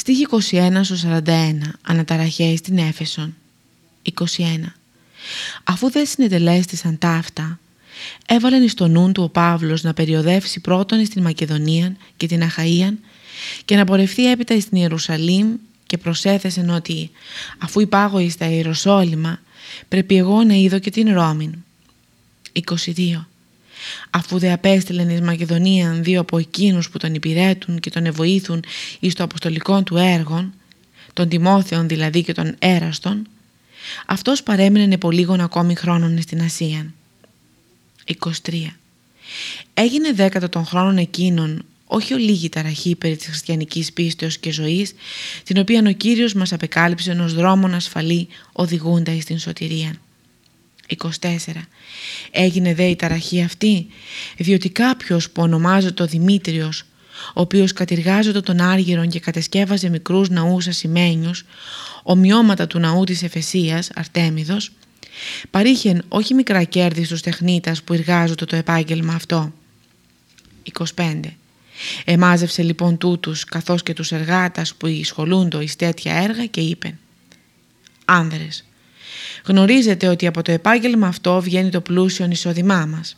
Στίχη 21 41 Αναταραχές στην Έφεσον 21 Αφού δεν συνετελέστησαν ταύτα, έβαλεν εις το νου του ο Παύλος να περιοδεύσει πρώτον στην Μακεδονία και την Αχαΐαν και να πορευθεί έπειτα στην Ιερουσαλήμ και προσέθεσεν ότι αφού υπάγω εις τα Ιεροσόλυμα πρέπει εγώ να είδω και την Ρώμην. 22. Αφού δε απέστειλεν εις Μακεδονίαν δύο από εκείνους που τον υπηρέτουν και τον ευοήθουν εις το αποστολικό του έργον, τον Τιμόθεον δηλαδή και τον Έραστον, αυτός παρέμεινε πολύγων ακόμη χρόνων στην Ασία. 23. Έγινε δέκατο των χρόνων εκείνων όχι ολίγη ταραχή περί της χριστιανικής πίστεως και ζωής, την οποία ο Κύριος μας απεκάλυψε ενός δρόμων ασφαλή οδηγούντα εις την σωτηρία. 24. Έγινε δε η ταραχή αυτή, διότι κάποιος που ονομάζεται ο Δημήτριος, ο οποίος κατηργάζεται τον Άργυρον και κατεσκεύαζε μικρούς ναούς ασημένιους, ομοιώματα του ναού της Εφεσίας, Αρτέμιδος, παρήχεν όχι μικρά κέρδη στους τεχνίτας που εργάζονται το επάγγελμα αυτό. 25. Εμάζευσε λοιπόν τούτους καθώς και τους εργάτας που εισχολούντο εις τέτοια έργα και είπε «Άνδρες, γνωρίζετε ότι από το επάγγελμα αυτό βγαίνει το πλούσιο εισόδημά μας».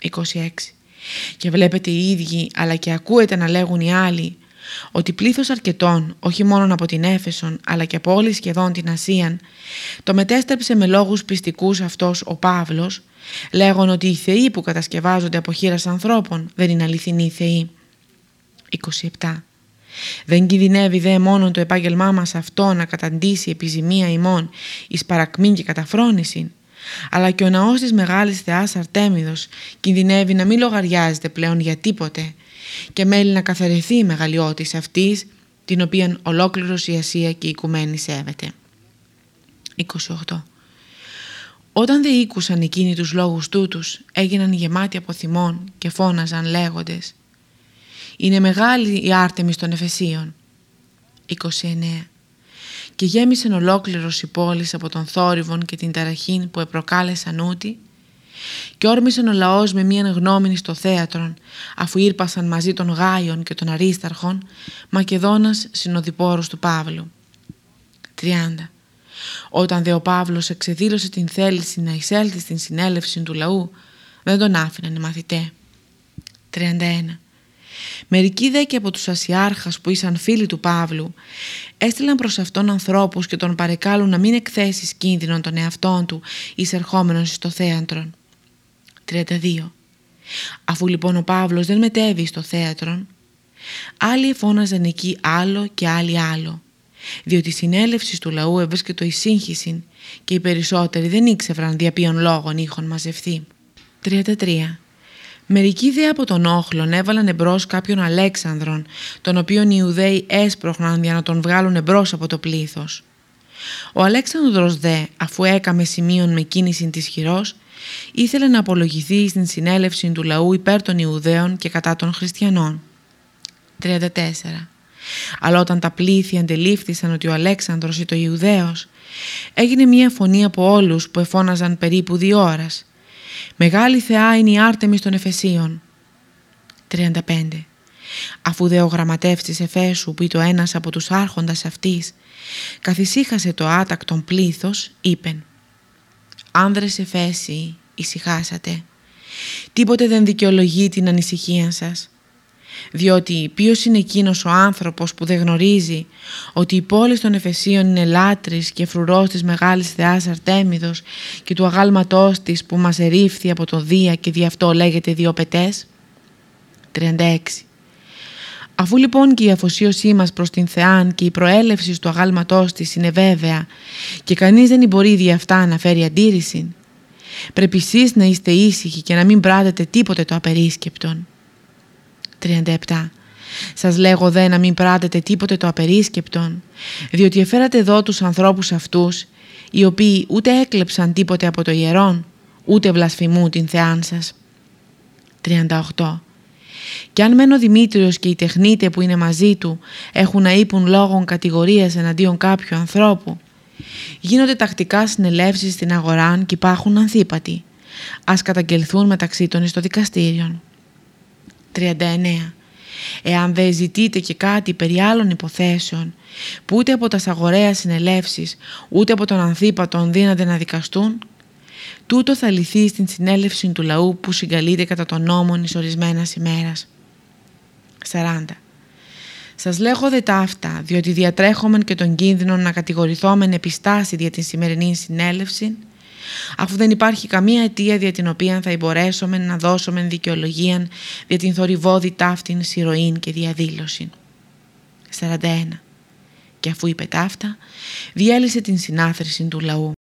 26. Και βλέπετε οι ίδιοι αλλά και ακούετε να λέγουν οι άλλοι ότι πλήθος αρκετών, όχι μόνο από την Έφεσον αλλά και από όλη σχεδόν την Ασίαν, το μετέστρεψε με λόγους πιστικούς αυτός ο Παύλος, λέγον ότι οι θεοί που κατασκευάζονται από χείρας ανθρώπων δεν είναι αληθινοί θεοί. 27. Δεν κινδυνεύει δε μόνο το επάγγελμά μας αυτό να καταντήσει επιζημία ημών εις παρακμή και καταφρόνηση, αλλά και ο ναός της Μεγάλης Θεάς Αρτέμιδος κινδυνεύει να μην λογαριάζεται πλέον για τίποτε και μέλει να καθαρεθεί η μεγαλειότης αυτής την οποία ολόκληρος η Ασία και η Οικουμένη σέβεται. 28. Όταν δεν ήκουσαν εκείνοι τους λόγους τούτους έγιναν γεμάτοι από θυμών και φώναζαν λέγοντες «Είναι μεγάλη η άρτεμις των Εφεσίων». 29. Και γέμισαν ολόκληρος η πόλη από τον θόρυβον και την ταραχήν που επροκάλεσαν ούτι και όρμησαν ο λαός με μίαν γνώμη στο θέατρον, αφού ήρπασαν μαζί των Γάιων και των Αρίσταρχων, Μακεδόνας συνοδοιπόρος του Παύλου. 30. Όταν δε ο Παύλος εξεδήλωσε την θέληση να εισέλθει στην συνέλευση του λαού, δεν τον άφηναν οι μαθητές. 31. Μερικοί δε και από τους Ασιάρχας που ήσαν φίλοι του Παύλου έστειλαν προς αυτόν ανθρώπους και τον παρεκάλουν να μην εκθέσει κίνδυνον των εαυτών του εισερχόμενων στο θέατρον. 32. Αφού λοιπόν ο Παύλος δεν μετέβη στο θέατρο, άλλοι φώναζαν εκεί άλλο και άλλοι άλλο, διότι η συνέλευση του λαού έβρισκε η σύγχυση και οι περισσότεροι δεν ήξεραν δια ποιον λόγων είχαν μαζευθεί. 33. Μερικοί δε από τον όχλον έβαλαν εμπρός κάποιον Αλέξανδρον, τον οποίον οι Ιουδαίοι έσπροχναν για να τον βγάλουν εμπρός από το πλήθος. Ο Αλέξανδρος δε, αφού έκαμε σημείων με κίνηση της χειρός, ήθελε να απολογηθεί στην συνέλευση του λαού υπέρ των Ιουδαίων και κατά των Χριστιανών. 34. Αλλά όταν τα πλήθη αντελήφθησαν ότι ο Αλέξανδρος ήταν Ιουδαίος, έγινε μια φωνή από όλους που εφώναζαν περίπου δύο ώρας. «Μεγάλη θεά είναι η Άρτεμις των Εφεσίων». 35. Αφού δε ο γραμματεύς της Εφέσου που ήταν ένας από τους άρχοντας αυτής, καθησύχασε το άτακτον πλήθος, είπεν «Άνδρες Εφέσιοι, ησυχάσατε. Τίποτε δεν δικαιολογεί την ανησυχία σας. Διότι ποιος είναι εκείνος ο άνθρωπος που δεν γνωρίζει ότι η πόλη των Εφεσίων είναι λάτρης και φρουρός της μεγάλης θεάς Αρτέμιδος και του αγάλματός της που μας ερήφθη από το Δία και δι' αυτό λέγεται δύο πετές. 36. Αφού λοιπόν και η αφοσίωσή μας προς την Θεάν και η προέλευση του αγάλματός της είναι βέβαια και κανείς δεν μπορεί δι' αυτά να φέρει αντίρρηση, πρέπει εσείς να είστε ήσυχοι και να μην πράτετε τίποτε το απερίσκεπτον. 37. Σας λέγω δε να μην πράτετε τίποτε το απερίσκεπτον, διότι εφέρατε εδώ τους ανθρώπους αυτούς, οι οποίοι ούτε έκλεψαν τίποτε από το ιερόν, ούτε βλασφημούν την Θεάν σας. 38. Και αν μεν ο Δημήτριος και οι τεχνίτες που είναι μαζί του έχουν να ύπουν λόγων κατηγορίας εναντίον κάποιου ανθρώπου, γίνονται τακτικά συνελεύσεις στην αγορά και υπάρχουν ανθίπατοι. Ας καταγγελθούν μεταξύ των στο δικαστήριο. 39. εάν δεν ζητείτε και κάτι περί άλλων υποθέσεων, που ούτε από τα σαγορέα συνελεύσεις, ούτε από τον ανθίπατον δύναται να δικαστούν, τούτο θα λυθεί στην συνέλευση του λαού που συγκαλείται κατά τον νόμον εις ορισμένας ημέρας. 40. Σας λέγω δε ταύτα, διότι διατρέχομεν και τον κίνδυνο να κατηγορηθόμεν επιστάσει δια την σημερινή συνέλευση, αφού δεν υπάρχει καμία αιτία δια την οποία θα μπορέσουμε να δώσουμε δικαιολογία δια την θορυβόδη ταύτην συρροήν και διαδήλωση. 41. Και αφού είπε ταύτα, διέλυσε την συνάθρηση του λαού.